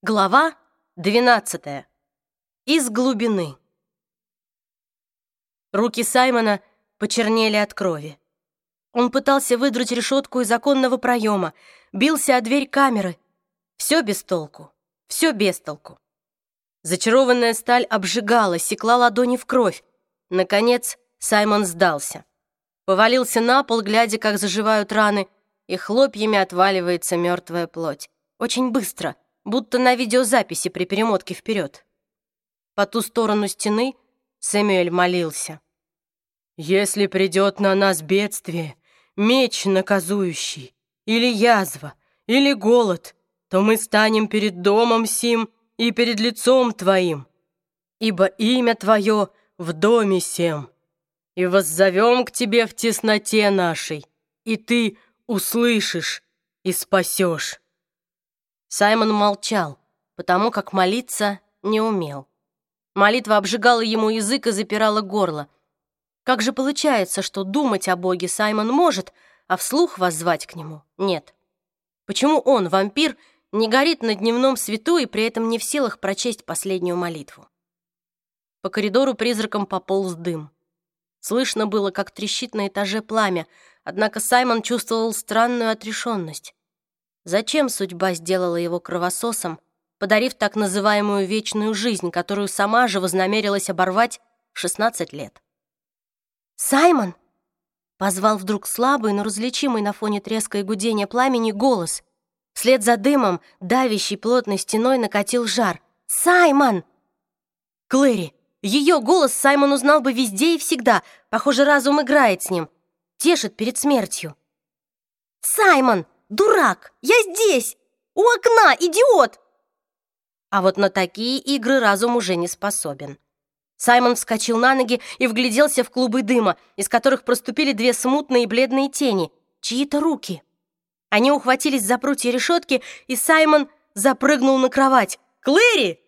Глава 12. Из глубины. Руки Саймона почернели от крови. Он пытался выдрать решетку из оконного проема, бился о дверь камеры. Все без толку, все без толку. Зачарованная сталь обжигала, секла ладони в кровь. Наконец Саймон сдался. Повалился на пол, глядя, как заживают раны, и хлопьями отваливается мертвая плоть. Очень быстро — будто на видеозаписи при перемотке вперед. По ту сторону стены Сэмюэль молился. «Если придет на нас бедствие, меч наказующий, или язва, или голод, то мы станем перед домом сим и перед лицом Твоим, ибо имя Твое в доме сем, и воззовем к Тебе в тесноте нашей, и Ты услышишь и спасешь». Саймон молчал, потому как молиться не умел. Молитва обжигала ему язык и запирала горло. Как же получается, что думать о Боге Саймон может, а вслух воззвать к нему нет? Почему он, вампир, не горит на дневном свету и при этом не в силах прочесть последнюю молитву? По коридору призраком пополз дым. Слышно было, как трещит на этаже пламя, однако Саймон чувствовал странную отрешенность. Зачем судьба сделала его кровососом, подарив так называемую вечную жизнь, которую сама же вознамерилась оборвать в 16 лет? «Саймон!» — позвал вдруг слабый, но различимый на фоне треска и гудения пламени голос. Вслед за дымом, давящей плотной стеной, накатил жар. «Саймон!» Клэри! Ее голос Саймон узнал бы везде и всегда. Похоже, разум играет с ним. Тешит перед смертью. «Саймон!» Дурак! Я здесь! У окна, идиот!» А вот на такие игры разум уже не способен. Саймон вскочил на ноги и вгляделся в клубы дыма, из которых проступили две смутные бледные тени, чьи-то руки. Они ухватились за прутья решетки, и Саймон запрыгнул на кровать. «Клэри!»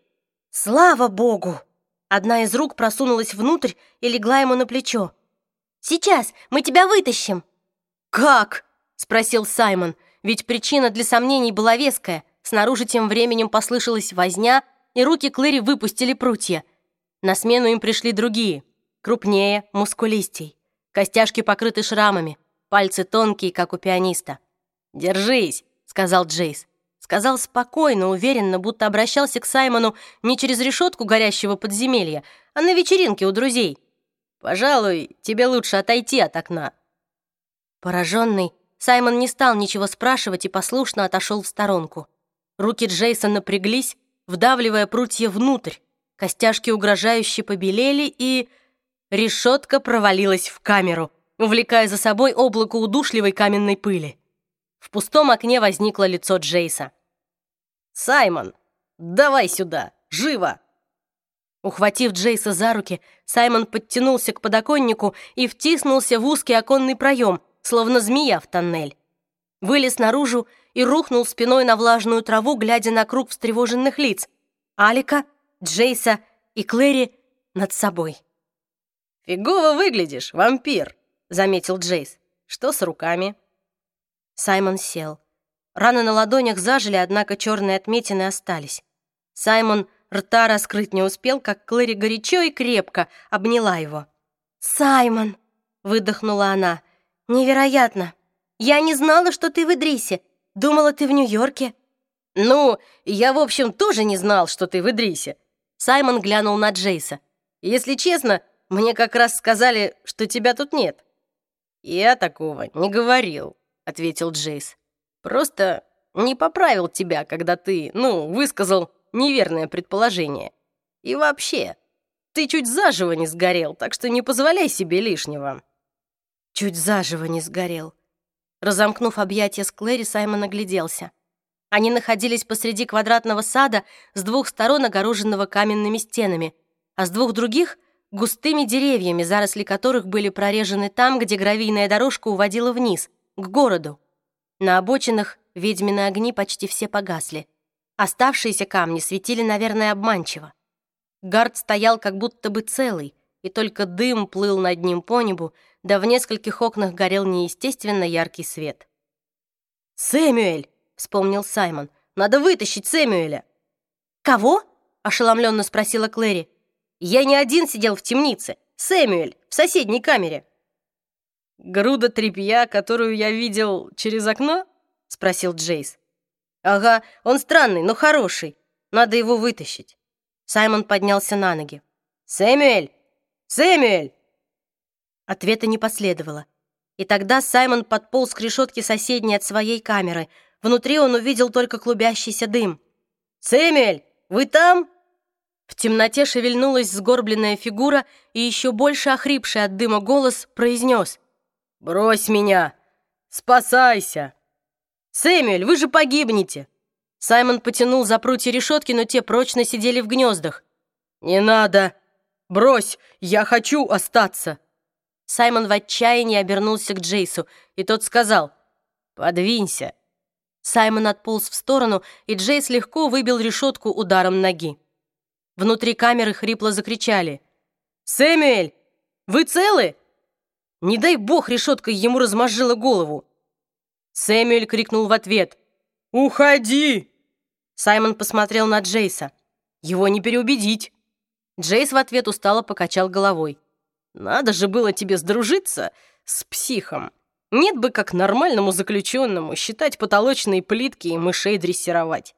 «Слава богу!» Одна из рук просунулась внутрь и легла ему на плечо. «Сейчас, мы тебя вытащим!» «Как?» — спросил Саймон ведь причина для сомнений была веская. Снаружи тем временем послышалась возня, и руки Клэри выпустили прутья. На смену им пришли другие, крупнее, мускулистей. Костяшки покрыты шрамами, пальцы тонкие, как у пианиста. «Держись», — сказал Джейс. Сказал спокойно, уверенно, будто обращался к Саймону не через решетку горящего подземелья, а на вечеринке у друзей. «Пожалуй, тебе лучше отойти от окна». Пораженный, Саймон не стал ничего спрашивать и послушно отошел в сторонку. Руки Джейсона напряглись, вдавливая прутья внутрь. Костяшки угрожающе побелели, и... Решетка провалилась в камеру, увлекая за собой облако удушливой каменной пыли. В пустом окне возникло лицо Джейса. «Саймон, давай сюда, живо!» Ухватив Джейса за руки, Саймон подтянулся к подоконнику и втиснулся в узкий оконный проем, словно змея в тоннель. Вылез наружу и рухнул спиной на влажную траву, глядя на круг встревоженных лиц. Алика, Джейса и Клэри над собой. «Фигово выглядишь, вампир», — заметил Джейс. «Что с руками?» Саймон сел. Раны на ладонях зажили, однако черные отметины остались. Саймон рта раскрыть не успел, как Клэри горячо и крепко обняла его. «Саймон!» — выдохнула она. «Невероятно! Я не знала, что ты в Идрисе. Думала, ты в Нью-Йорке». «Ну, я, в общем, тоже не знал, что ты в Идрисе». Саймон глянул на Джейса. «Если честно, мне как раз сказали, что тебя тут нет». «Я такого не говорил», — ответил Джейс. «Просто не поправил тебя, когда ты, ну, высказал неверное предположение. И вообще, ты чуть заживо не сгорел, так что не позволяй себе лишнего». Чуть заживо не сгорел. Разомкнув объятия с Клэри, Саймон огляделся. Они находились посреди квадратного сада с двух сторон огороженного каменными стенами, а с двух других — густыми деревьями, заросли которых были прорежены там, где гравийная дорожка уводила вниз, к городу. На обочинах ведьмины огни почти все погасли. Оставшиеся камни светили, наверное, обманчиво. Гард стоял как будто бы целый, и только дым плыл над ним по небу, да в нескольких окнах горел неестественно яркий свет. «Сэмюэль!» — вспомнил Саймон. «Надо вытащить Сэмюэля!» «Кого?» — ошеломленно спросила Клэри. «Я не один сидел в темнице. Сэмюэль, в соседней камере». «Груда тряпья, которую я видел через окно?» — спросил Джейс. «Ага, он странный, но хороший. Надо его вытащить». Саймон поднялся на ноги. «Сэмюэль! Сэмюэль!» Ответа не последовало. И тогда Саймон подполз к решетке соседней от своей камеры. Внутри он увидел только клубящийся дым. «Сэмюэль, вы там?» В темноте шевельнулась сгорбленная фигура, и еще больше охрипший от дыма голос произнес. «Брось меня! Спасайся!» «Сэмюэль, вы же погибнете!» Саймон потянул за прутья решетки, но те прочно сидели в гнездах. «Не надо! Брось! Я хочу остаться!» Саймон в отчаянии обернулся к Джейсу, и тот сказал «Подвинься». Саймон отполз в сторону, и Джейс легко выбил решетку ударом ноги. Внутри камеры хрипло закричали «Сэмюэль, вы целы?» Не дай бог решеткой ему размозжила голову. Сэмюэль крикнул в ответ «Уходи!» Саймон посмотрел на Джейса. Его не переубедить. Джейс в ответ устало покачал головой. Надо же было тебе сдружиться с психом. Нет бы как нормальному заключенному считать потолочные плитки и мышей дрессировать.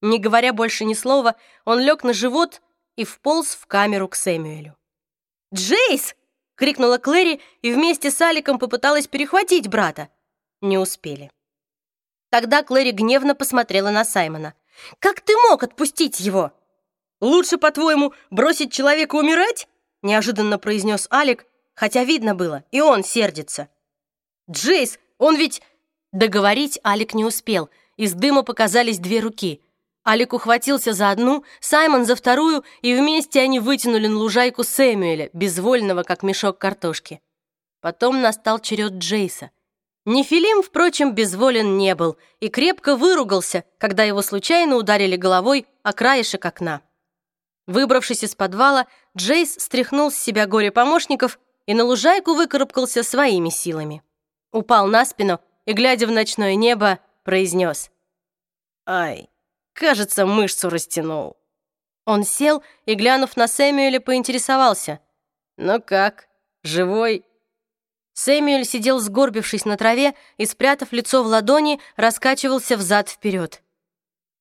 Не говоря больше ни слова, он лег на живот и вполз в камеру к Сэмюэлю. «Джейс!» — крикнула Клэри и вместе с Аликом попыталась перехватить брата. Не успели. Тогда Клэри гневно посмотрела на Саймона. «Как ты мог отпустить его?» «Лучше, по-твоему, бросить человека умирать?» Неожиданно произнес Алик, хотя видно было, и он сердится. «Джейс, он ведь...» Договорить Алик не успел. Из дыма показались две руки. Алик ухватился за одну, Саймон за вторую, и вместе они вытянули на лужайку Сэмюэля, безвольного, как мешок картошки. Потом настал черед Джейса. Нефилим, впрочем, безволен не был и крепко выругался, когда его случайно ударили головой о краешек окна. Выбравшись из подвала, Джейс стряхнул с себя горе помощников и на лужайку выкарабкался своими силами. Упал на спину и, глядя в ночное небо, произнес. «Ай, кажется, мышцу растянул». Он сел и, глянув на Сэмюэля, поинтересовался. «Ну как, живой?» Сэмюэль сидел сгорбившись на траве и, спрятав лицо в ладони, раскачивался взад-вперед.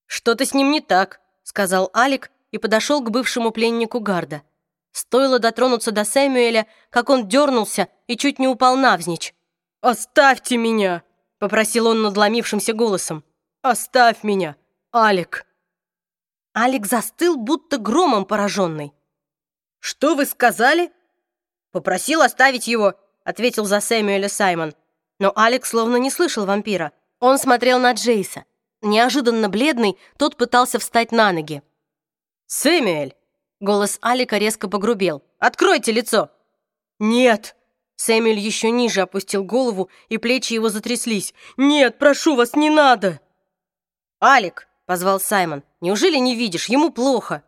«Что-то с ним не так», — сказал Алик, и подошел к бывшему пленнику гарда. Стоило дотронуться до Сэмюэля, как он дернулся и чуть не упал навзничь. «Оставьте меня!» — попросил он надломившимся голосом. «Оставь меня, Алик!» Алик застыл, будто громом пораженный. «Что вы сказали?» «Попросил оставить его», — ответил за Сэмюэля Саймон. Но Алик словно не слышал вампира. Он смотрел на Джейса. Неожиданно бледный, тот пытался встать на ноги. «Сэмюэль!» Голос Алика резко погрубел. «Откройте лицо!» «Нет!» Сэмюэль еще ниже опустил голову, и плечи его затряслись. «Нет, прошу вас, не надо!» «Алик!» — позвал Саймон. «Неужели не видишь? Ему плохо!»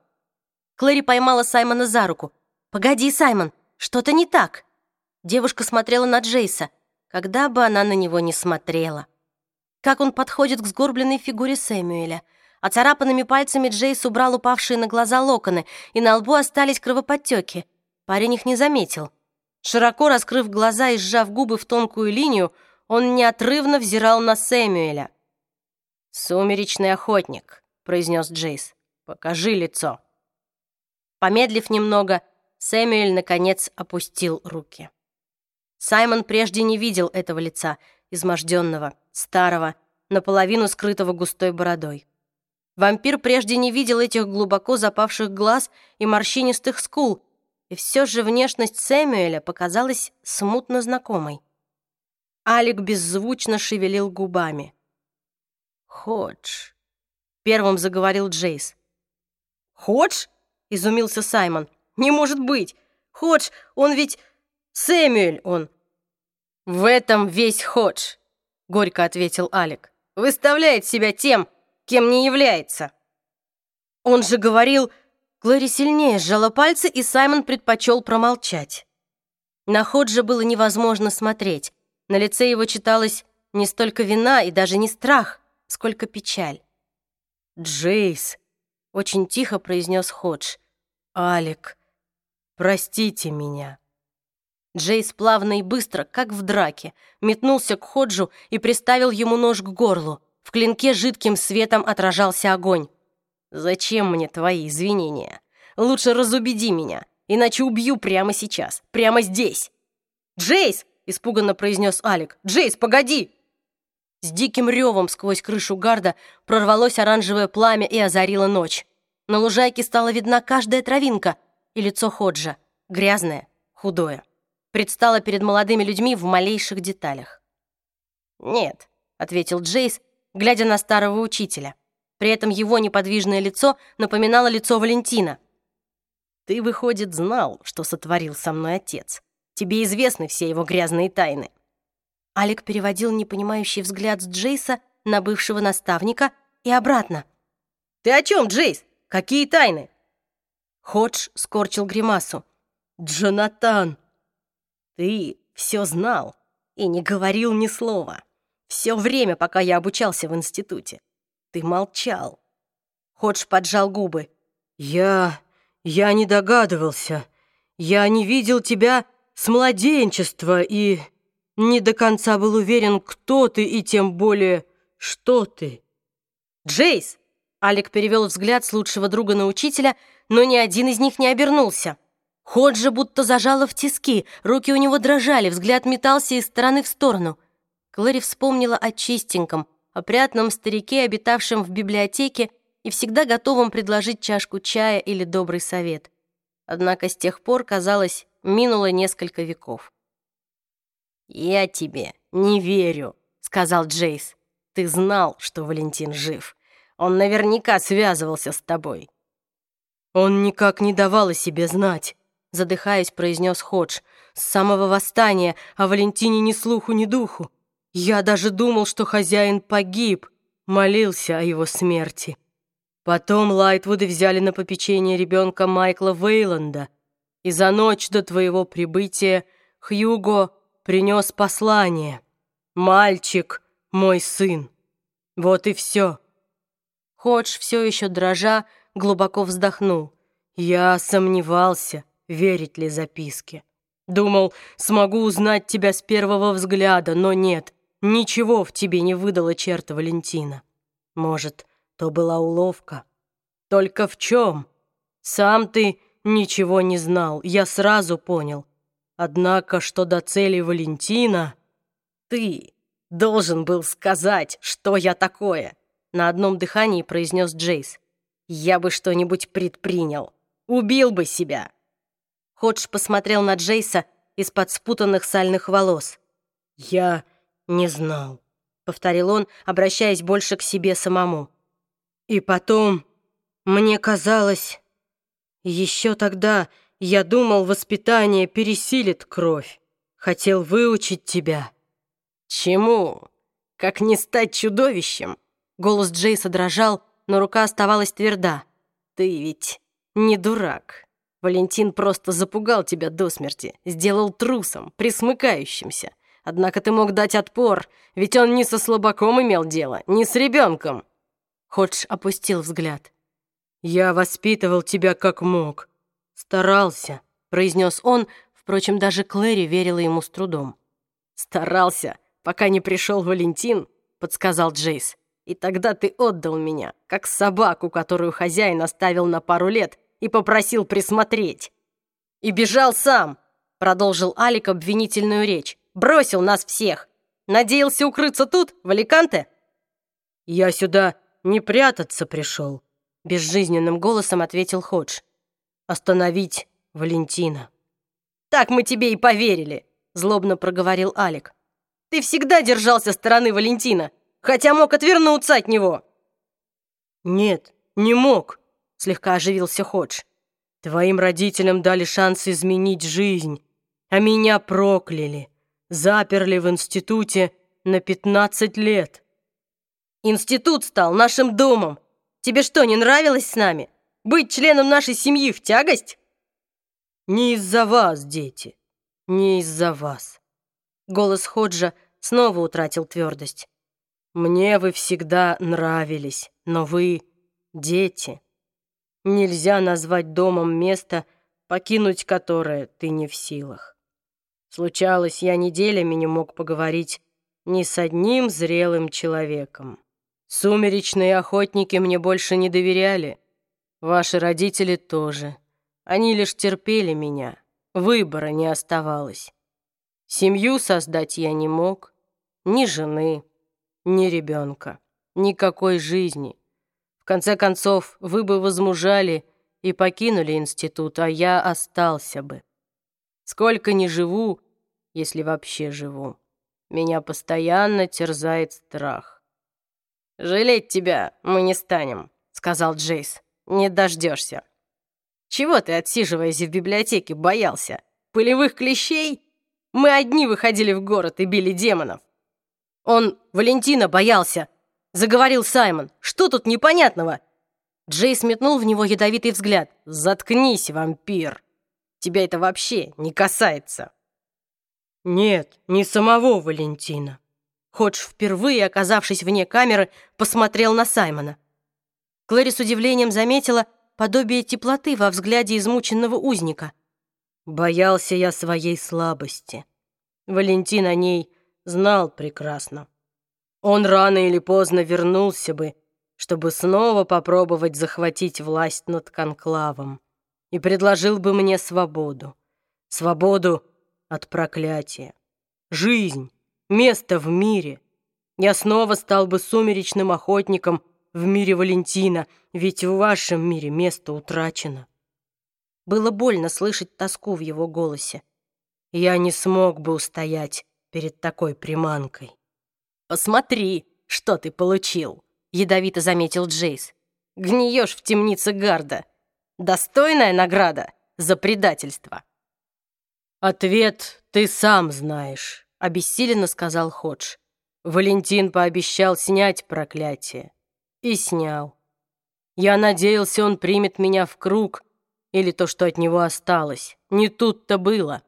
Клэри поймала Саймона за руку. «Погоди, Саймон, что-то не так!» Девушка смотрела на Джейса. Когда бы она на него не смотрела. Как он подходит к сгорбленной фигуре Сэмюэля — Оцарапанными пальцами Джейс убрал упавшие на глаза локоны, и на лбу остались кровоподтеки. Парень их не заметил. Широко раскрыв глаза и сжав губы в тонкую линию, он неотрывно взирал на Сэмюэля. «Сумеречный охотник», — произнес Джейс. «Покажи лицо». Помедлив немного, Сэмюэль, наконец, опустил руки. Саймон прежде не видел этого лица, изможденного, старого, наполовину скрытого густой бородой. Вампир прежде не видел этих глубоко запавших глаз и морщинистых скул, и все же внешность Сэмюэля показалась смутно знакомой. Алик беззвучно шевелил губами. «Ходж», — первым заговорил Джейс. «Ходж?» — изумился Саймон. «Не может быть! Ходж, он ведь... Сэмюэль он!» «В этом весь Ходж», — горько ответил Алик. «Выставляет себя тем, кем не является. Он же говорил... Глори сильнее сжала пальцы, и Саймон предпочел промолчать. На Ходжа было невозможно смотреть. На лице его читалось не столько вина и даже не страх, сколько печаль. «Джейс!» очень тихо произнес Ходж. «Алик, простите меня». Джейс плавно и быстро, как в драке, метнулся к Ходжу и приставил ему нож к горлу. В клинке жидким светом отражался огонь. «Зачем мне твои извинения? Лучше разубеди меня, иначе убью прямо сейчас, прямо здесь!» «Джейс!» — испуганно произнес Алик. «Джейс, погоди!» С диким ревом сквозь крышу гарда прорвалось оранжевое пламя и озарило ночь. На лужайке стала видна каждая травинка и лицо Ходжа, грязное, худое. Предстало перед молодыми людьми в малейших деталях. «Нет», — ответил Джейс, глядя на старого учителя. При этом его неподвижное лицо напоминало лицо Валентина. «Ты, выходит, знал, что сотворил со мной отец. Тебе известны все его грязные тайны. Алик переводил непонимающий взгляд с Джейса на бывшего наставника и обратно. «Ты о чем, Джейс? Какие тайны?» Ходж скорчил гримасу. «Джонатан!» «Ты все знал и не говорил ни слова. Все время, пока я обучался в институте. Ты молчал». Ходж поджал губы. «Я... я не догадывался. Я не видел тебя с младенчества и...» не до конца был уверен, кто ты и тем более, что ты. «Джейс!» Алик перевел взгляд с лучшего друга на учителя, но ни один из них не обернулся. Ходжа будто зажала в тиски, руки у него дрожали, взгляд метался из стороны в сторону. Клэри вспомнила о чистеньком, опрятном старике, обитавшем в библиотеке и всегда готовом предложить чашку чая или добрый совет. Однако с тех пор, казалось, минуло несколько веков. «Я тебе не верю», — сказал Джейс. «Ты знал, что Валентин жив. Он наверняка связывался с тобой». «Он никак не давал о себе знать», — задыхаясь, произнес Ходж. «С самого восстания о Валентине ни слуху, ни духу. Я даже думал, что хозяин погиб, молился о его смерти. Потом Лайтвуды взяли на попечение ребенка Майкла Вейланда, и за ночь до твоего прибытия Хьюго принес послание. Мальчик, мой сын. Вот и все. Ходж, все еще дрожа, глубоко вздохнул. Я сомневался, верить ли записке. Думал, смогу узнать тебя с первого взгляда, но нет, ничего в тебе не выдала черта Валентина. Может, то была уловка. Только в чем? Сам ты ничего не знал, я сразу понял. Однако, что до цели Валентина... «Ты должен был сказать, что я такое!» На одном дыхании произнес Джейс. «Я бы что-нибудь предпринял. Убил бы себя!» Ходж посмотрел на Джейса из-под спутанных сальных волос. «Я не знал», — повторил он, обращаясь больше к себе самому. «И потом, мне казалось, еще тогда я думал, воспитание пересилит кровь. Хотел выучить тебя». «Чему? Как не стать чудовищем?» Голос Джейса дрожал, но рука оставалась тверда. «Ты ведь не дурак. Валентин просто запугал тебя до смерти, сделал трусом, присмыкающимся. Однако ты мог дать отпор, ведь он не со слабаком имел дело, не с ребенком». Ходж опустил взгляд. «Я воспитывал тебя как мог. «Старался», — произнес он, впрочем, даже Клэри верила ему с трудом. «Старался, пока не пришел Валентин», — подсказал Джейс. «И тогда ты отдал меня, как собаку, которую хозяин оставил на пару лет и попросил присмотреть». «И бежал сам», — продолжил Алик обвинительную речь. «Бросил нас всех. Надеялся укрыться тут, в Аликанте?» «Я сюда не прятаться пришел», — безжизненным голосом ответил Ходж остановить Валентина. «Так мы тебе и поверили», — злобно проговорил Алик. «Ты всегда держался стороны Валентина, хотя мог отвернуться от него». «Нет, не мог», — слегка оживился Ходж. «Твоим родителям дали шанс изменить жизнь, а меня прокляли, заперли в институте на пятнадцать лет». «Институт стал нашим домом. Тебе что, не нравилось с нами?» Быть членом нашей семьи в тягость? Не из-за вас, дети, не из-за вас. Голос Ходжа снова утратил твердость. Мне вы всегда нравились, но вы дети. Нельзя назвать домом место, покинуть которое ты не в силах. Случалось, я неделями не мог поговорить ни с одним зрелым человеком. Сумеречные охотники мне больше не доверяли. Ваши родители тоже. Они лишь терпели меня. Выбора не оставалось. Семью создать я не мог. Ни жены, ни ребенка. Никакой жизни. В конце концов, вы бы возмужали и покинули институт, а я остался бы. Сколько ни живу, если вообще живу, меня постоянно терзает страх. «Жалеть тебя мы не станем», — сказал Джейс. «Не дождешься». «Чего ты, отсиживаясь в библиотеке, боялся? Пылевых клещей? Мы одни выходили в город и били демонов». «Он Валентина боялся», — заговорил Саймон. «Что тут непонятного?» Джейс метнул в него ядовитый взгляд. «Заткнись, вампир! Тебя это вообще не касается!» «Нет, не самого Валентина», Ходж, впервые оказавшись вне камеры, посмотрел на Саймона. Клэри с удивлением заметила подобие теплоты во взгляде измученного узника. Боялся я своей слабости. Валентин о ней знал прекрасно. Он рано или поздно вернулся бы, чтобы снова попробовать захватить власть над конклавом, и предложил бы мне свободу. Свободу от проклятия. Жизнь место в мире. Я снова стал бы сумеречным охотником в мире Валентина, ведь в вашем мире место утрачено. Было больно слышать тоску в его голосе. Я не смог бы устоять перед такой приманкой. «Посмотри, что ты получил», — ядовито заметил Джейс. «Гниешь в темнице гарда. Достойная награда за предательство». «Ответ ты сам знаешь» обессиленно сказал Ходж. Валентин пообещал снять проклятие. И снял. Я надеялся, он примет меня в круг, или то, что от него осталось. Не тут-то было.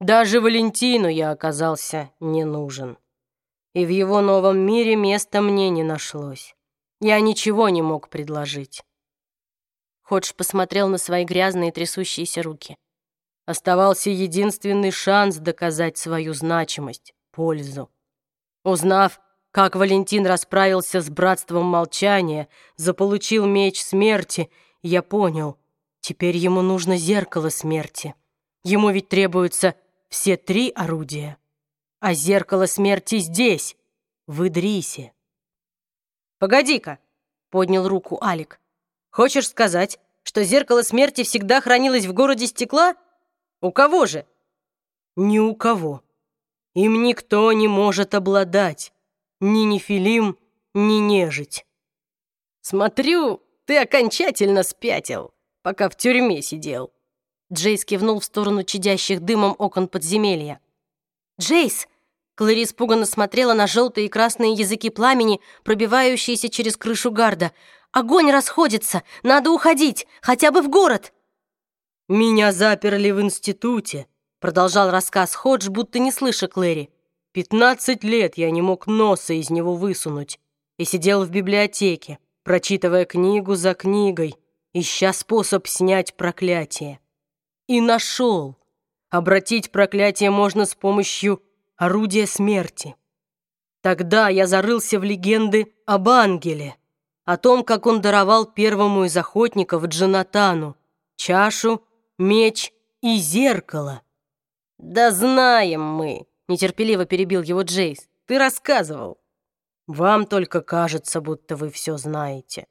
Даже Валентину я оказался не нужен. И в его новом мире места мне не нашлось. Я ничего не мог предложить. Ходж посмотрел на свои грязные трясущиеся руки. Оставался единственный шанс доказать свою значимость, пользу. Узнав, как Валентин расправился с братством молчания, заполучил меч смерти, я понял, теперь ему нужно зеркало смерти. Ему ведь требуются все три орудия. А зеркало смерти здесь, в Идрисе. «Погоди-ка», — поднял руку Алик. «Хочешь сказать, что зеркало смерти всегда хранилось в городе стекла?» У кого же? Ни у кого. Им никто не может обладать. Ни нефилим, ни нежить. Смотрю, ты окончательно спятил, пока в тюрьме сидел. Джейс кивнул в сторону чадящих дымом окон подземелья. «Джейс!» Клэри испуганно смотрела на желтые и красные языки пламени, пробивающиеся через крышу гарда. «Огонь расходится! Надо уходить! Хотя бы в город!» «Меня заперли в институте», — продолжал рассказ Ходж, будто не слыша Клэри. «Пятнадцать лет я не мог носа из него высунуть и сидел в библиотеке, прочитывая книгу за книгой, ища способ снять проклятие. И нашел. Обратить проклятие можно с помощью орудия смерти. Тогда я зарылся в легенды об ангеле, о том, как он даровал первому из охотников Джонатану чашу меч и зеркало». «Да знаем мы», — нетерпеливо перебил его Джейс. «Ты рассказывал». «Вам только кажется, будто вы все знаете.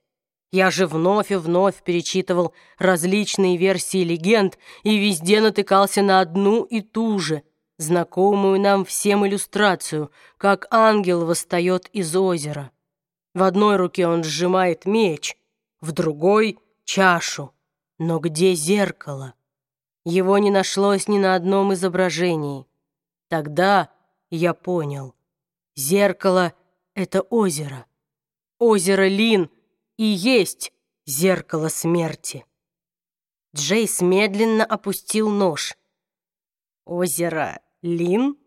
Я же вновь и вновь перечитывал различные версии легенд и везде натыкался на одну и ту же, знакомую нам всем иллюстрацию, как ангел восстает из озера. В одной руке он сжимает меч, в другой — чашу. Но где зеркало? Его не нашлось ни на одном изображении. Тогда я понял. Зеркало — это озеро. Озеро Лин и есть зеркало смерти. Джейс медленно опустил нож. «Озеро Лин?»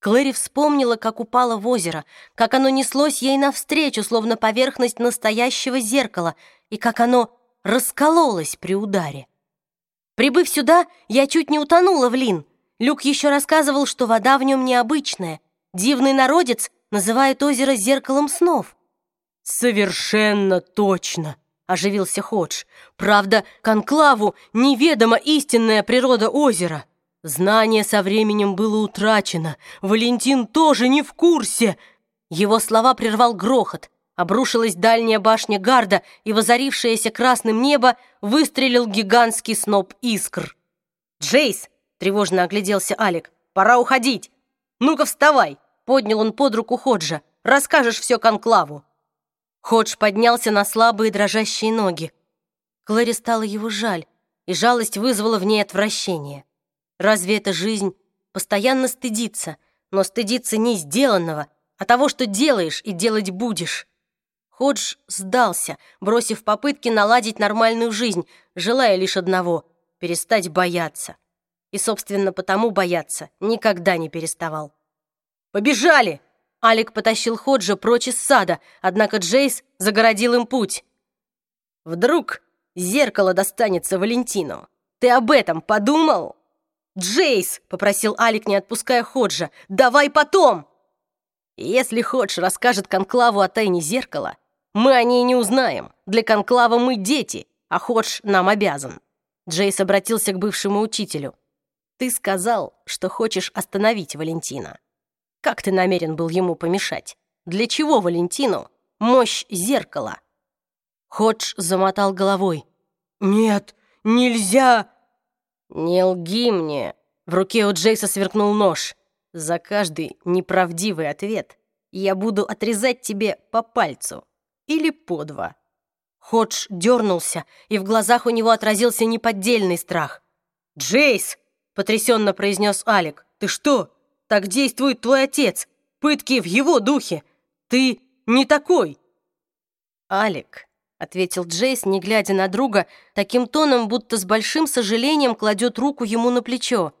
Клэри вспомнила, как упала в озеро, как оно неслось ей навстречу, словно поверхность настоящего зеркала, и как оно раскололась при ударе. Прибыв сюда, я чуть не утонула в Лин. Люк еще рассказывал, что вода в нем необычная. Дивный народец называет озеро зеркалом снов. «Совершенно точно!» — оживился Ходж. «Правда, Конклаву неведома истинная природа озера. Знание со временем было утрачено. Валентин тоже не в курсе!» Его слова прервал грохот. Обрушилась дальняя башня гарда, и возорившееся красным небо выстрелил гигантский сноп искр. «Джейс!» — тревожно огляделся Алик. «Пора уходить! Ну-ка вставай!» — поднял он под руку Ходжа. «Расскажешь все Конклаву!» Ходж поднялся на слабые дрожащие ноги. Клэри стало его жаль, и жалость вызвала в ней отвращение. Разве это жизнь? Постоянно стыдиться, но стыдиться не сделанного, а того, что делаешь и делать будешь. Ходж сдался, бросив попытки наладить нормальную жизнь, желая лишь одного — перестать бояться. И, собственно, потому бояться никогда не переставал. «Побежали!» Алик потащил Ходжа прочь из сада, однако Джейс загородил им путь. «Вдруг зеркало достанется Валентину? Ты об этом подумал?» «Джейс!» — попросил Алик, не отпуская Ходжа. «Давай потом!» «Если Ходж расскажет Конклаву о тайне зеркала, мы о ней не узнаем. Для конклава мы дети, а Ходж нам обязан. Джейс обратился к бывшему учителю. Ты сказал, что хочешь остановить Валентина. Как ты намерен был ему помешать? Для чего Валентину мощь зеркала? Ходж замотал головой. «Нет, нельзя!» «Не лги мне!» В руке у Джейса сверкнул нож. «За каждый неправдивый ответ я буду отрезать тебе по пальцу или по два». Ходж дернулся, и в глазах у него отразился неподдельный страх. «Джейс!» — потрясенно произнес Алик. «Ты что? Так действует твой отец. Пытки в его духе. Ты не такой!» «Алик», — ответил Джейс, не глядя на друга, таким тоном, будто с большим сожалением кладет руку ему на плечо.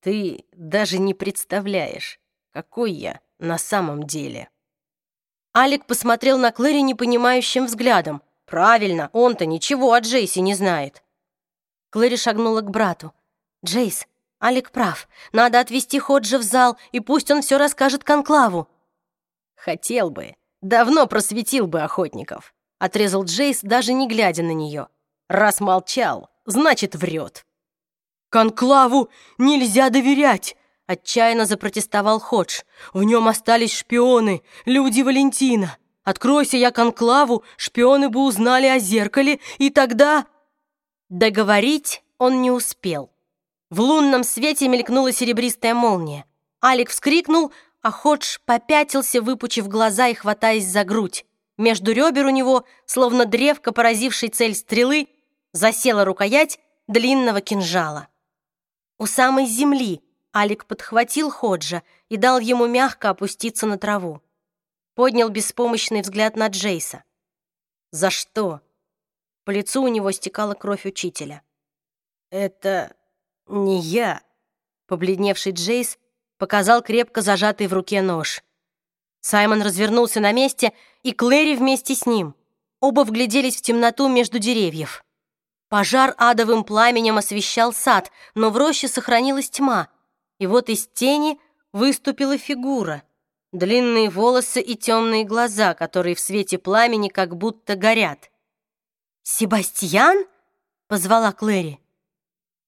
«Ты даже не представляешь, какой я на самом деле». Алик посмотрел на Клэри непонимающим взглядом. «Правильно, он-то ничего о Джейсе не знает». Клэри шагнула к брату. «Джейс, Алик прав. Надо отвезти Ходжа в зал, и пусть он все расскажет Конклаву». «Хотел бы. Давно просветил бы охотников», — отрезал Джейс, даже не глядя на нее. «Раз молчал, значит, врет». «Конклаву нельзя доверять!» Отчаянно запротестовал Ходж. «В нем остались шпионы, люди Валентина. Откройся я конклаву, шпионы бы узнали о зеркале, и тогда...» Договорить он не успел. В лунном свете мелькнула серебристая молния. Алик вскрикнул, а Ходж попятился, выпучив глаза и хватаясь за грудь. Между ребер у него, словно древко, поразившей цель стрелы, засела рукоять длинного кинжала. У самой земли Алик подхватил Ходжа и дал ему мягко опуститься на траву. Поднял беспомощный взгляд на Джейса. «За что?» По лицу у него стекала кровь учителя. «Это не я», — побледневший Джейс показал крепко зажатый в руке нож. Саймон развернулся на месте, и Клэри вместе с ним. Оба вгляделись в темноту между деревьев. Пожар адовым пламенем освещал сад, но в роще сохранилась тьма, и вот из тени выступила фигура. Длинные волосы и темные глаза, которые в свете пламени как будто горят. «Себастьян?» — позвала Клэри.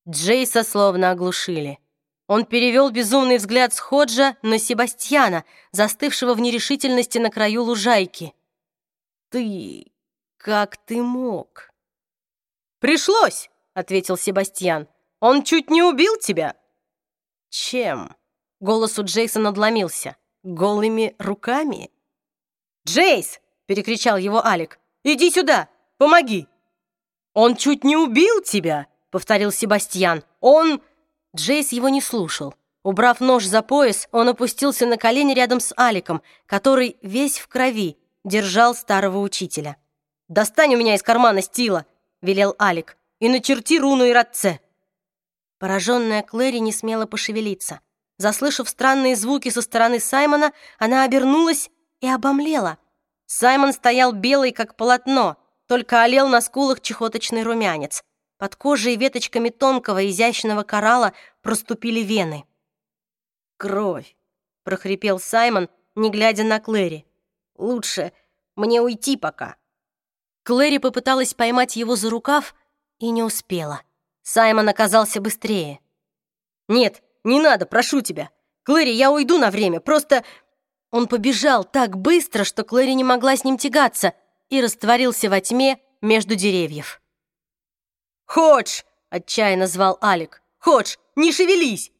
Джейса словно оглушили. Он перевел безумный взгляд с Ходжа на Себастьяна, застывшего в нерешительности на краю лужайки. «Ты... как ты мог?» «Пришлось!» — ответил Себастьян. «Он чуть не убил тебя!» «Чем?» — голос у Джейса надломился. «Голыми руками?» «Джейс!» — перекричал его Алик. «Иди сюда! Помоги!» «Он чуть не убил тебя!» — повторил Себастьян. «Он...» Джейс его не слушал. Убрав нож за пояс, он опустился на колени рядом с Аликом, который, весь в крови, держал старого учителя. «Достань у меня из кармана стила!» — велел Алик. «И начерти руну и радце!» Пораженная Клэри не смела пошевелиться. Заслышав странные звуки со стороны Саймона, она обернулась и обомлела. Саймон стоял белый, как полотно. только олел на скулах чехоточный румянец. Под кожей веточками тонкого изящного коралла проступили вены. «Кровь!» — прохрипел Саймон, не глядя на Клэри. «Лучше мне уйти пока». Клэри попыталась поймать его за рукав и не успела. Саймон оказался быстрее. «Нет, не надо, прошу тебя. Клэри, я уйду на время, просто...» Он побежал так быстро, что Клэри не могла с ним тягаться, и растворился во тьме между деревьев. «Ходж!» — отчаянно звал Алик. «Ходж, не шевелись!»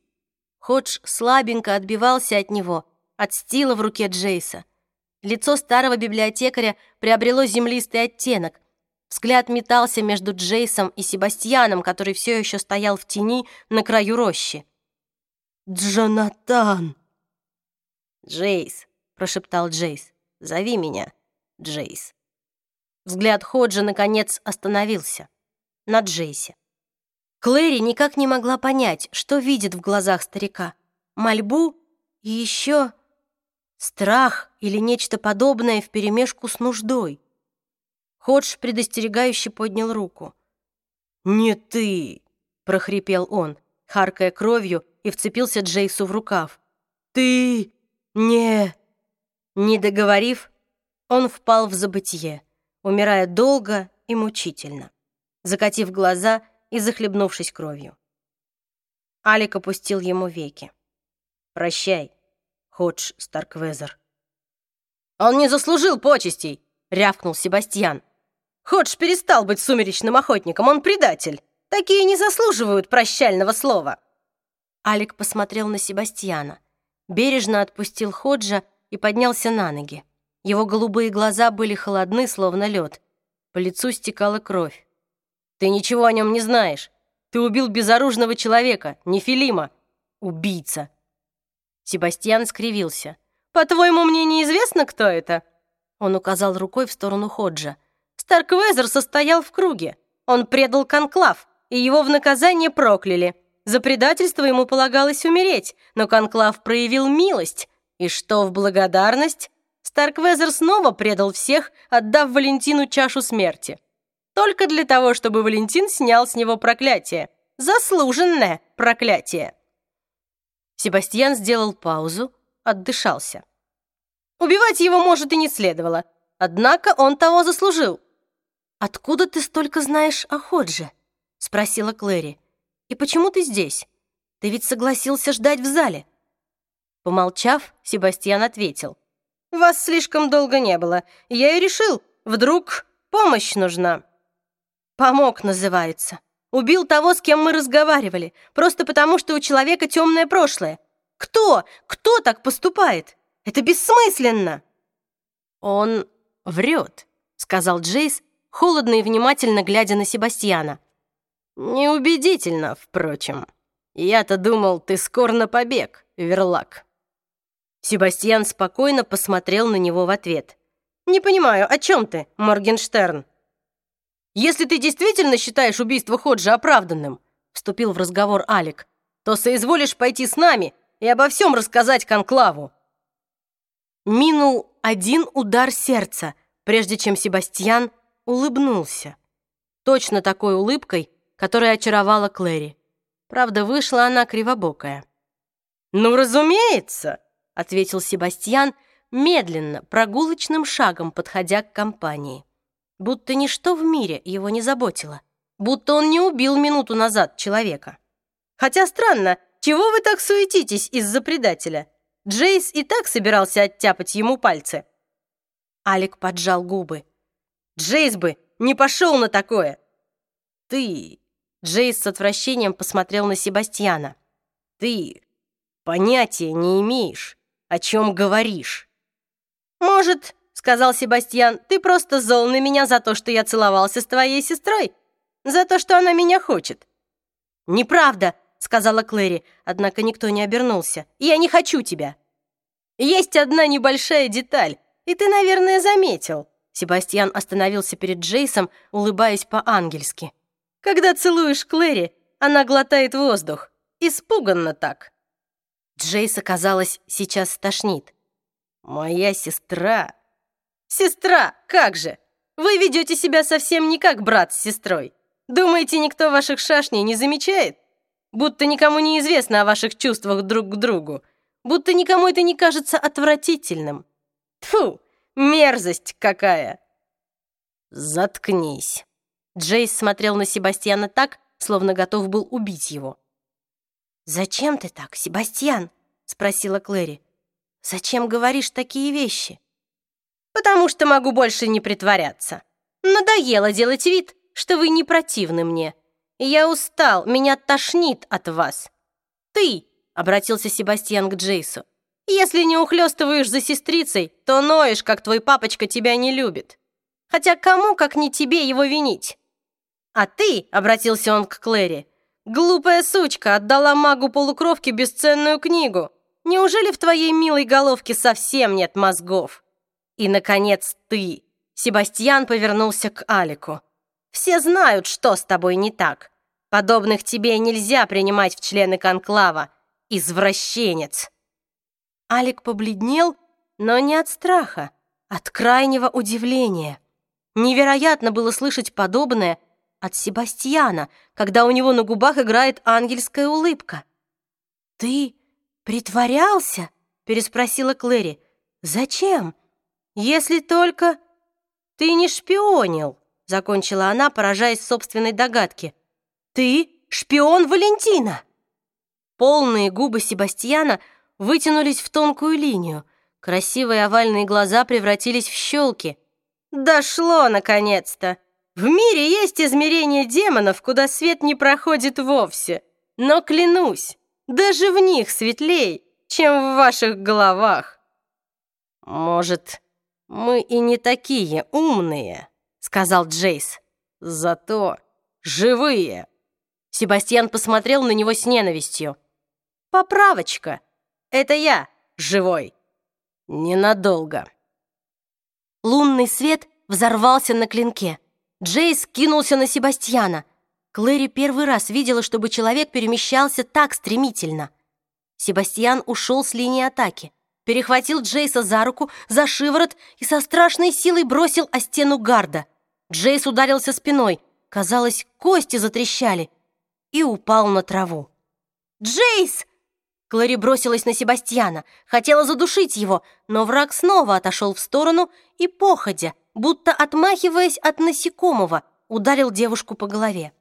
Ходж слабенько отбивался от него, от стила в руке Джейса. Лицо старого библиотекаря приобрело землистый оттенок. Взгляд метался между Джейсом и Себастьяном, который все еще стоял в тени на краю рощи. «Джонатан!» «Джейс», — прошептал Джейс, — «зови меня, Джейс». Взгляд Ходжа, наконец, остановился. На Джейсе. Клэри никак не могла понять, что видит в глазах старика. Мольбу и еще страх или нечто подобное вперемешку с нуждой. Ходж предостерегающе поднял руку. «Не ты!» — прохрипел он, харкая кровью, и вцепился Джейсу в рукав. «Ты не...» Не договорив, он впал в забытье, умирая долго и мучительно, закатив глаза и захлебнувшись кровью. Алик опустил ему веки. «Прощай, Ходж Старквезер». «Он не заслужил почестей!» — рявкнул Себастьян. «Ходж перестал быть сумеречным охотником, он предатель. Такие не заслуживают прощального слова». Алик посмотрел на Себастьяна, бережно отпустил Ходжа и поднялся на ноги. Его голубые глаза были холодны, словно лед. По лицу стекала кровь. Ты ничего о нем не знаешь. Ты убил безоружного человека, Нефилима. Убийца. Себастьян скривился. По-твоему, мне неизвестно, кто это? Он указал рукой в сторону Ходжа. Старквезер состоял в круге. Он предал конклав, и его в наказание прокляли. За предательство ему полагалось умереть, но конклав проявил милость. И что в благодарность? Старквезер снова предал всех, отдав Валентину чашу смерти. Только для того, чтобы Валентин снял с него проклятие. Заслуженное проклятие. Себастьян сделал паузу, отдышался. Убивать его, может, и не следовало. Однако он того заслужил. «Откуда ты столько знаешь о Ходже?» — спросила Клэри. «И почему ты здесь? Ты ведь согласился ждать в зале». Помолчав, Себастьян ответил. «Вас слишком долго не было. Я и решил, вдруг помощь нужна». Помог, называется. Убил того, с кем мы разговаривали, просто потому, что у человека темное прошлое. Кто? Кто так поступает? Это бессмысленно!» «Он врет», — сказал Джейс, холодно и внимательно глядя на Себастьяна. «Неубедительно, впрочем. Я-то думал, ты скор на побег, Верлак». Себастьян спокойно посмотрел на него в ответ. «Не понимаю, о чем ты, Моргенштерн?» «Если ты действительно считаешь убийство Ходжа оправданным», вступил в разговор Алик, то соизволишь пойти с нами и обо всем рассказать Конклаву. Минул один удар сердца, прежде чем Себастьян улыбнулся. Точно такой улыбкой, которая очаровала Клэри. Правда, вышла она кривобокая. «Ну, разумеется», — ответил Себастьян, медленно, прогулочным шагом подходя к компании будто ничто в мире его не заботило, будто он не убил минуту назад человека. Хотя странно, чего вы так суетитесь из-за предателя? Джейс и так собирался оттяпать ему пальцы. Алик поджал губы. Джейс бы не пошел на такое. Ты... Джейс с отвращением посмотрел на Себастьяна. Ты понятия не имеешь, о чем говоришь. Может, сказал Себастьян, ты просто зол на меня за то, что я целовался с твоей сестрой, за то, что она меня хочет. Неправда, сказала Клэри, однако никто не обернулся. Я не хочу тебя. Есть одна небольшая деталь, и ты, наверное, заметил. Себастьян остановился перед Джейсом, улыбаясь по-ангельски. Когда целуешь Клэри, она глотает воздух. Испуганно так. Джейса, казалось, сейчас стошнит. «Моя сестра «Сестра, как же!» Вы ведете себя совсем не как брат с сестрой. Думаете, никто ваших шашней не замечает? Будто никому не известно о ваших чувствах друг к другу. Будто никому это не кажется отвратительным. Тфу, мерзость какая!» «Заткнись!» Джейс смотрел на Себастьяна так, словно готов был убить его. «Зачем ты так, Себастьян?» — спросила Клэри. «Зачем говоришь такие вещи?» «Потому что могу больше не притворяться. Надоело делать вид, что вы не противны мне. Я устал, меня тошнит от вас. Ты, — обратился Себастьян к Джейсу, — если не ухлёстываешь за сестрицей, то ноешь, как твой папочка тебя не любит. Хотя кому, как не тебе, его винить? А ты, — обратился он к Клэри, — глупая сучка отдала магу полукровки бесценную книгу. Неужели в твоей милой головке совсем нет мозгов? И, наконец, ты. Себастьян повернулся к Алику. Все знают, что с тобой не так. Подобных тебе нельзя принимать в члены конклава. Извращенец!» Алик побледнел, но не от страха, от крайнего удивления. Невероятно было слышать подобное от Себастьяна, когда у него на губах играет ангельская улыбка. «Ты притворялся?» — переспросила Клэри. «Зачем? Если только ты не шпионил?» закончила она, поражаясь собственной догадке. «Ты шпион Валентина!» Полные губы Себастьяна вытянулись в тонкую линию. Красивые овальные глаза превратились в щелки. «Дошло, наконец-то! В мире есть измерения демонов, куда свет не проходит вовсе. Но клянусь, даже в них светлей, чем в ваших головах!» «Может, мы и не такие умные?» сказал Джейс. «Зато живые!» Себастьян посмотрел на него с ненавистью. «Поправочка! Это я, живой!» «Ненадолго!» Лунный свет взорвался на клинке. Джейс кинулся на Себастьяна. Клэри первый раз видела, чтобы человек перемещался так стремительно. Себастьян ушел с линии атаки, перехватил Джейса за руку, за шиворот и со страшной силой бросил о стену гарда — Джейс ударился спиной, казалось, кости затрещали, и упал на траву. «Джейс!» Клэри бросилась на Себастьяна, хотела задушить его, но враг снова отошел в сторону и, походя, будто отмахиваясь от насекомого, ударил девушку по голове.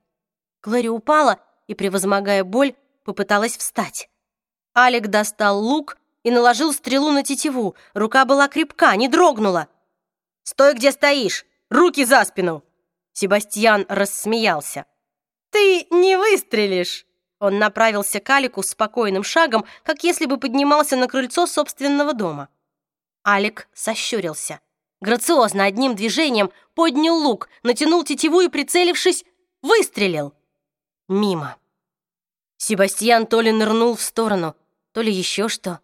Клэри упала и, превозмогая боль, попыталась встать. Алик достал лук и наложил стрелу на тетиву. Рука была крепка, не дрогнула. «Стой, где стоишь!» Руки за спину!» Себастьян рассмеялся. «Ты не выстрелишь!» Он направился к Алику спокойным шагом, как если бы поднимался на крыльцо собственного дома. Алик сощурился. Грациозно одним движением поднял лук, натянул тетиву и, прицелившись, выстрелил. Мимо. Себастьян то ли нырнул в сторону, то ли еще что.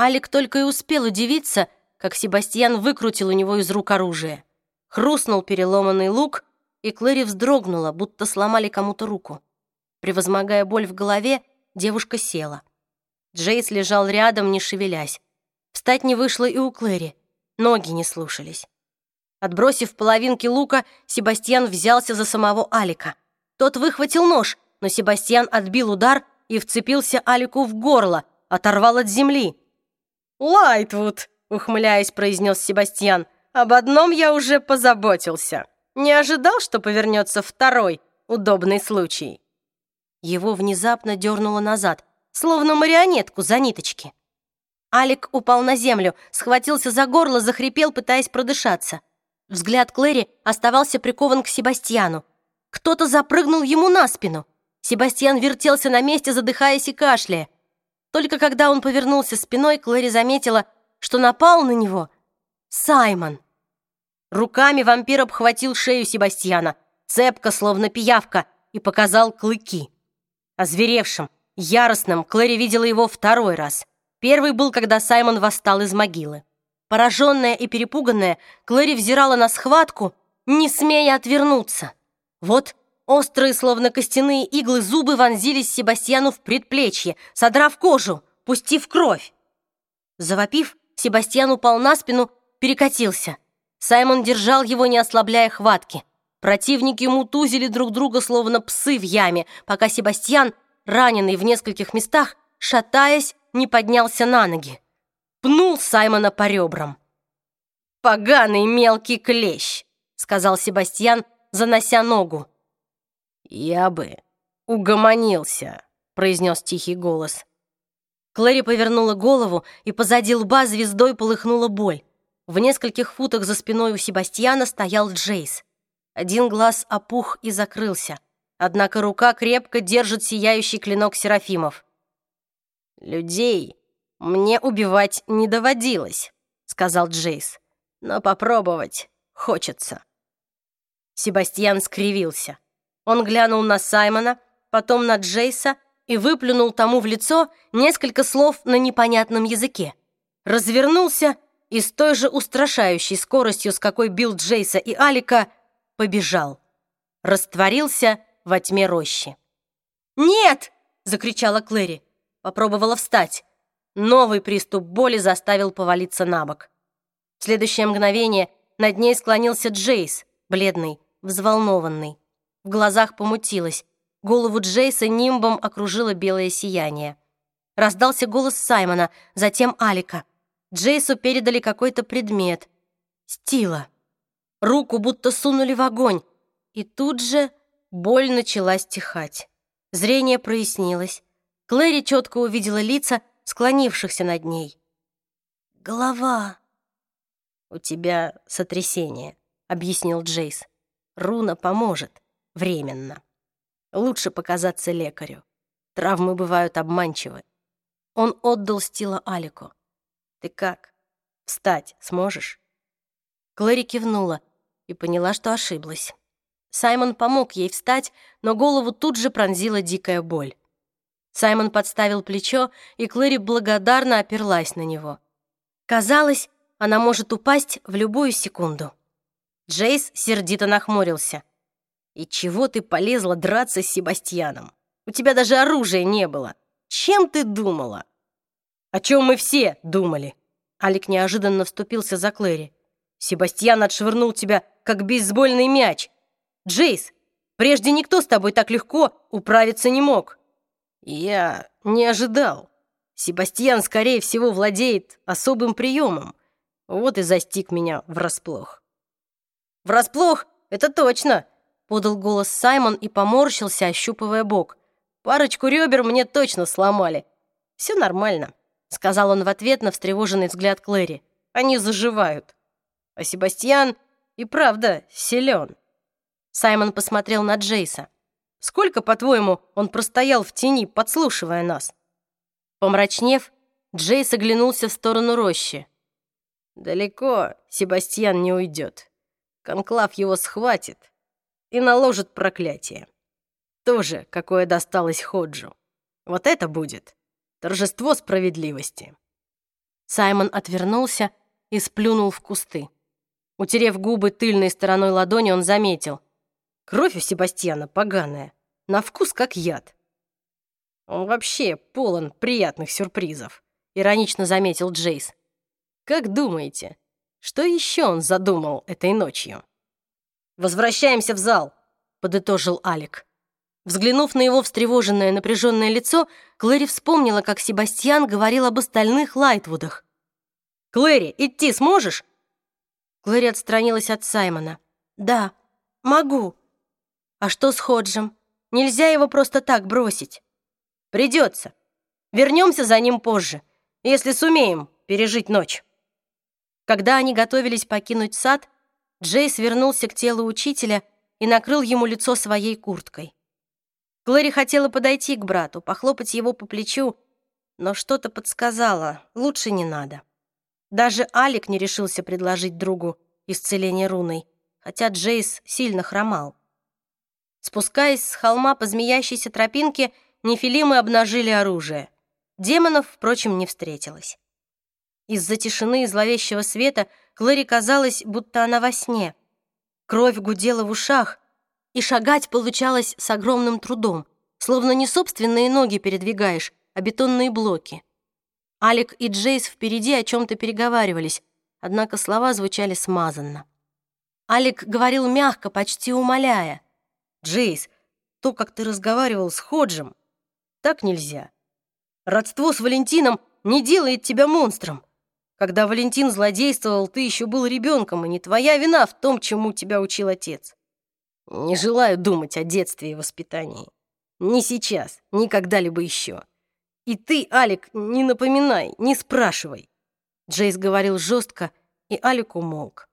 Алик только и успел удивиться, как Себастьян выкрутил у него из рук оружие. Хрустнул переломанный лук, и Клэри вздрогнула, будто сломали кому-то руку. Превозмогая боль в голове, девушка села. Джейс лежал рядом, не шевелясь. Встать не вышло и у Клэри. Ноги не слушались. Отбросив половинки лука, Себастьян взялся за самого Алика. Тот выхватил нож, но Себастьян отбил удар и вцепился Алику в горло, оторвал от земли. «Лайтвуд!» — ухмыляясь, произнес Себастьян — об одном я уже позаботился. Не ожидал, что повернется второй удобный случай. Его внезапно дернуло назад, словно марионетку за ниточки. Алик упал на землю, схватился за горло, захрипел, пытаясь продышаться. Взгляд Клэри оставался прикован к Себастьяну. Кто-то запрыгнул ему на спину. Себастьян вертелся на месте, задыхаясь и кашляя. Только когда он повернулся спиной, Клэри заметила, что напал на него Саймон. Руками вампир обхватил шею Себастьяна, цепко, словно пиявка, и показал клыки. Озверевшим, яростным, Клэри видела его второй раз. Первый был, когда Саймон восстал из могилы. Пораженная и перепуганная, Клэри взирала на схватку, не смея отвернуться. Вот острые, словно костяные иглы, зубы вонзились Себастьяну в предплечье, содрав кожу, пустив кровь. Завопив, Себастьян упал на спину перекатился. Саймон держал его, не ослабляя хватки. Противники мутузили друг друга, словно псы в яме, пока Себастьян, раненый в нескольких местах, шатаясь, не поднялся на ноги. Пнул Саймона по ребрам. «Поганый мелкий клещ!» — сказал Себастьян, занося ногу. «Я бы угомонился», — произнес тихий голос. Клэри повернула голову, и позади лба звездой полыхнула боль. В нескольких футах за спиной у Себастьяна стоял Джейс. Один глаз опух и закрылся, однако рука крепко держит сияющий клинок Серафимов. «Людей мне убивать не доводилось», — сказал Джейс. «Но попробовать хочется». Себастьян скривился. Он глянул на Саймона, потом на Джейса и выплюнул тому в лицо несколько слов на непонятном языке. Развернулся и с той же устрашающей скоростью, с какой бил Джейса и Алика, побежал. Растворился во тьме рощи. «Нет!» — закричала Клэри. Попробовала встать. Новый приступ боли заставил повалиться на бок. В следующее мгновение над ней склонился Джейс, бледный, взволнованный. В глазах помутилось. Голову Джейса нимбом окружило белое сияние. Раздался голос Саймона, затем Алика. Джейсу передали какой-то предмет. Стила. Руку будто сунули в огонь. И тут же боль начала стихать. Зрение прояснилось. Клэри четко увидела лица, склонившихся над ней. «Голова!» «У тебя сотрясение», — объяснил Джейс. «Руна поможет. Временно. Лучше показаться лекарю. Травмы бывают обманчивы». Он отдал стила Алику. «Ты как? Встать сможешь?» Клэри кивнула и поняла, что ошиблась. Саймон помог ей встать, но голову тут же пронзила дикая боль. Саймон подставил плечо, и Клэри благодарно оперлась на него. Казалось, она может упасть в любую секунду. Джейс сердито нахмурился. «И чего ты полезла драться с Себастьяном? У тебя даже оружия не было. Чем ты думала?» «О чем мы все думали?» Алик неожиданно вступился за Клэри. «Себастьян отшвырнул тебя, как бейсбольный мяч. Джейс, прежде никто с тобой так легко управиться не мог». «Я не ожидал. Себастьян, скорее всего, владеет особым приемом. Вот и застиг меня врасплох». «Врасплох? Это точно!» — подал голос Саймон и поморщился, ощупывая бок. «Парочку ребер мне точно сломали. Все нормально» сказал он в ответ на встревоженный взгляд Клэри. «Они заживают. А Себастьян и правда силен». Саймон посмотрел на Джейса. «Сколько, по-твоему, он простоял в тени, подслушивая нас?» Помрачнев, Джейс оглянулся в сторону рощи. «Далеко Себастьян не уйдет. Конклав его схватит и наложит проклятие. Тоже, какое досталось Ходжу. Вот это будет Торжество справедливости. Саймон отвернулся и сплюнул в кусты. Утерев губы тыльной стороной ладони, он заметил. Кровь у Себастьяна поганая, на вкус как яд. Он вообще полон приятных сюрпризов, иронично заметил Джейс. Как думаете, что еще он задумал этой ночью? «Возвращаемся в зал», — подытожил Алик. Взглянув на его встревоженное напряженное лицо, Клэри вспомнила, как Себастьян говорил об остальных Лайтвудах. «Клэри, идти сможешь?» Клэри отстранилась от Саймона. «Да, могу. А что с Ходжем? Нельзя его просто так бросить». «Придется. Вернемся за ним позже, если сумеем пережить ночь». Когда они готовились покинуть сад, Джейс вернулся к телу учителя и накрыл ему лицо своей курткой. Глэри хотела подойти к брату, похлопать его по плечу, но что-то подсказало, лучше не надо. Даже Алик не решился предложить другу исцеление руной, хотя Джейс сильно хромал. Спускаясь с холма по змеящейся тропинке, нефилимы обнажили оружие. Демонов, впрочем, не встретилось. Из-за тишины и зловещего света Клэри казалось, будто она во сне. Кровь гудела в ушах, и шагать получалось с огромным трудом, словно не собственные ноги передвигаешь, а бетонные блоки. Алик и Джейс впереди о чем-то переговаривались. однако слова звучали смазанно. Алик говорил мягко, почти умоляя. «Джейс, то, как ты разговаривал с Ходжем, так нельзя. Родство с Валентином не делает тебя монстром. Когда Валентин злодействовал, ты еще был ребенком, и не твоя вина в том, чему тебя учил отец. Не желаю думать о детстве и воспитании. Ни сейчас, ни когда-либо еще. И ты, Алик, не напоминай, не спрашивай. Джейс говорил жестко, и Алик умолк.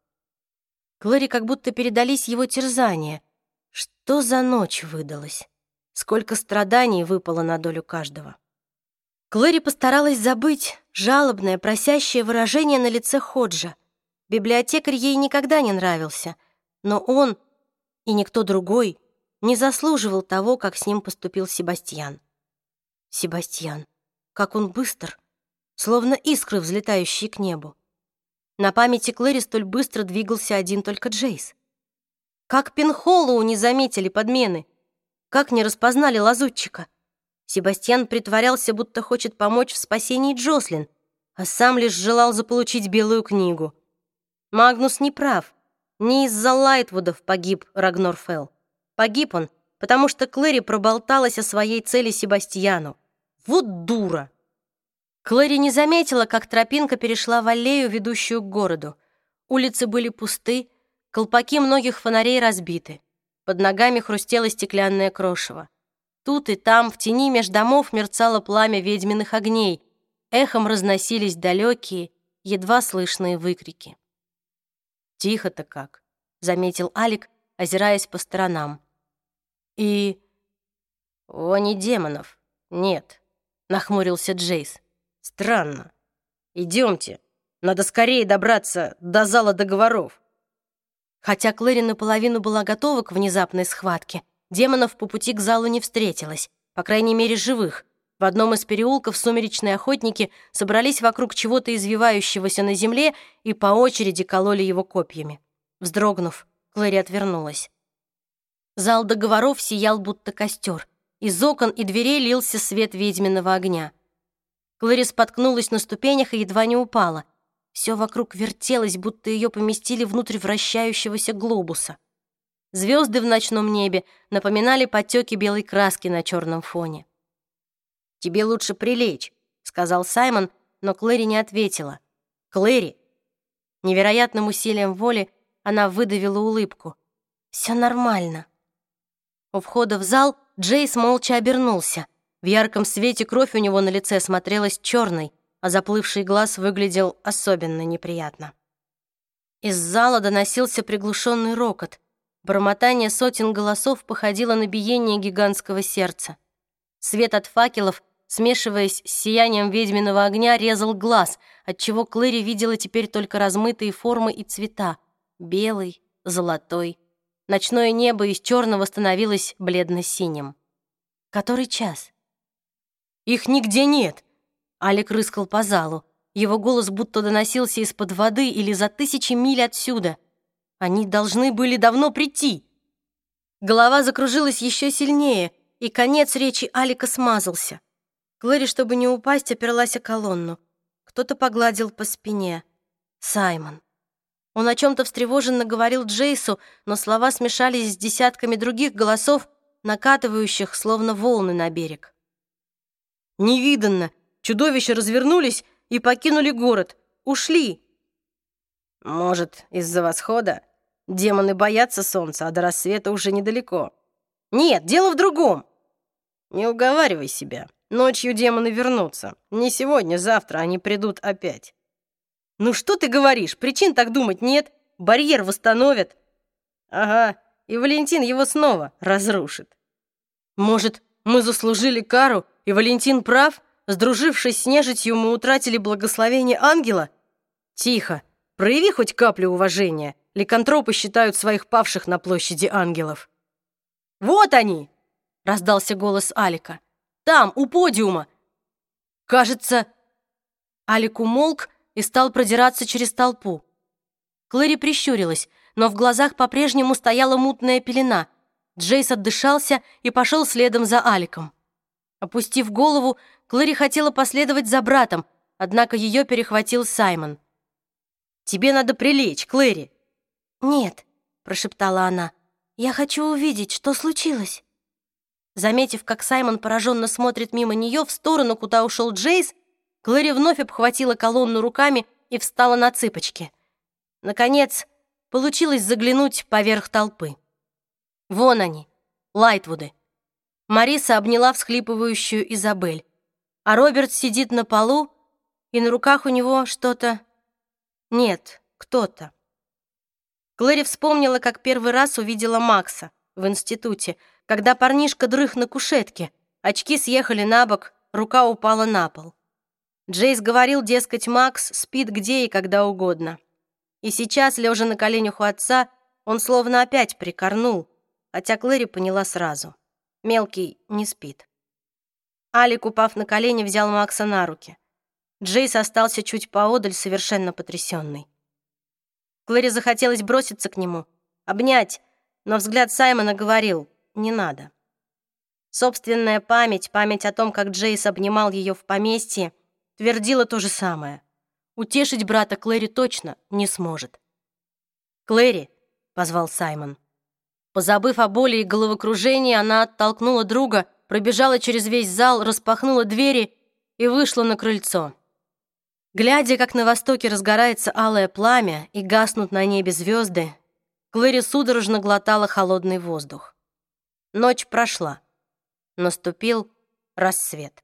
Клэри как будто передались его терзания. Что за ночь выдалась? Сколько страданий выпало на долю каждого. Клэри постаралась забыть жалобное, просящее выражение на лице Ходжа. Библиотекарь ей никогда не нравился, но он и никто другой не заслуживал того, как с ним поступил Себастьян. Себастьян, как он быстр, словно искры, взлетающие к небу. На памяти Клэри столь быстро двигался один только Джейс. Как Пенхоллоу не заметили подмены, как не распознали лазутчика — Себастьян притворялся, будто хочет помочь в спасении Джослин, а сам лишь желал заполучить белую книгу. Магнус не прав. Не из-за Лайтвудов погиб Рагнор Фелл. Погиб он, потому что Клэри проболталась о своей цели Себастьяну. Вот дура! Клэри не заметила, как тропинка перешла в аллею, ведущую к городу. Улицы были пусты, колпаки многих фонарей разбиты. Под ногами хрустело стеклянное крошево. Тут и там, в тени меж домов, мерцало пламя ведьминых огней. Эхом разносились далекие, едва слышные выкрики. «Тихо-то как», — заметил Алик, озираясь по сторонам. «И...» «О, не демонов. Нет», — нахмурился Джейс. «Странно. Идемте. Надо скорее добраться до зала договоров». Хотя Клэри наполовину была готова к внезапной схватке, Демонов по пути к залу не встретилось, по крайней мере, живых. В одном из переулков сумеречные охотники собрались вокруг чего-то извивающегося на земле и по очереди кололи его копьями. Вздрогнув, Клэри отвернулась. Зал договоров сиял, будто костер. Из окон и дверей лился свет ведьминого огня. Клэри споткнулась на ступенях и едва не упала. Все вокруг вертелось, будто ее поместили внутрь вращающегося глобуса. Звезды в ночном небе напоминали потеки белой краски на черном фоне. «Тебе лучше прилечь», — сказал Саймон, но Клэри не ответила. «Клэри!» Невероятным усилием воли она выдавила улыбку. «Все нормально». У входа в зал Джейс молча обернулся. В ярком свете кровь у него на лице смотрелась черной, а заплывший глаз выглядел особенно неприятно. Из зала доносился приглушенный рокот — Бормотание сотен голосов походило на биение гигантского сердца. Свет от факелов, смешиваясь с сиянием ведьминого огня, резал глаз, отчего Клэри видела теперь только размытые формы и цвета — белый, золотой. Ночное небо из черного становилось бледно-синим. Который час? «Их нигде нет!» Алик рыскал по залу. Его голос будто доносился из-под воды или за тысячи миль отсюда — они должны были давно прийти. Голова закружилась еще сильнее, и конец речи Алика смазался. Клэри, чтобы не упасть, оперлась о колонну. Кто-то погладил по спине. Саймон. Он о чем-то встревоженно говорил Джейсу, но слова смешались с десятками других голосов, накатывающих, словно волны на берег. «Невиданно! Чудовища развернулись и покинули город. Ушли!» «Может, из-за восхода?» Демоны боятся солнца, а до рассвета уже недалеко. Нет, дело в другом. Не уговаривай себя. Ночью демоны вернутся. Не сегодня, завтра они придут опять. Ну что ты говоришь? Причин так думать нет. Барьер восстановят. Ага, и Валентин его снова разрушит. Может, мы заслужили кару, и Валентин прав? Сдружившись с нежитью, мы утратили благословение ангела? Тихо, прояви хоть каплю уважения. Ликантропы считают своих павших на площади ангелов. «Вот они!» — раздался голос Алика. «Там, у подиума!» «Кажется...» Алик умолк и стал продираться через толпу. Клэри прищурилась, но в глазах по-прежнему стояла мутная пелена. Джейс отдышался и пошел следом за Аликом. Опустив голову, Клэри хотела последовать за братом, однако ее перехватил Саймон. Тебе надо прилечь, Клэри». «Нет», — прошептала она, — «я хочу увидеть, что случилось». Заметив, как Саймон пораженно смотрит мимо нее в сторону, куда ушел Джейс, Клэри вновь обхватила колонну руками и встала на цыпочки. Наконец, получилось заглянуть поверх толпы. Вон они, Лайтвуды. Мариса обняла всхлипывающую Изабель, а Роберт сидит на полу, и на руках у него что-то... Нет, кто-то. Клэри вспомнила, как первый раз увидела Макса в институте, когда парнишка дрых на кушетке, очки съехали на бок, рука упала на пол. Джейс говорил, дескать, Макс спит где и когда угодно. И сейчас, лежа на коленях у отца, он словно опять прикорнул, хотя Клэри поняла сразу. Мелкий не спит. Алик, упав на колени, взял Макса на руки. Джейс остался чуть поодаль, совершенно потрясенный. Клэри захотелось броситься к нему, обнять, но взгляд Саймона говорил «не надо». Собственная память, память о том, как Джейс обнимал ее в поместье, твердила то же самое. Утешить брата Клэри точно не сможет. «Клэри», — позвал Саймон. Позабыв о боли и головокружении, она оттолкнула друга, пробежала через весь зал, распахнула двери и вышла на крыльцо. Глядя, как на востоке разгорается алое пламя и гаснут на небе звезды, Клэри судорожно глотала холодный воздух. Ночь прошла. Наступил рассвет.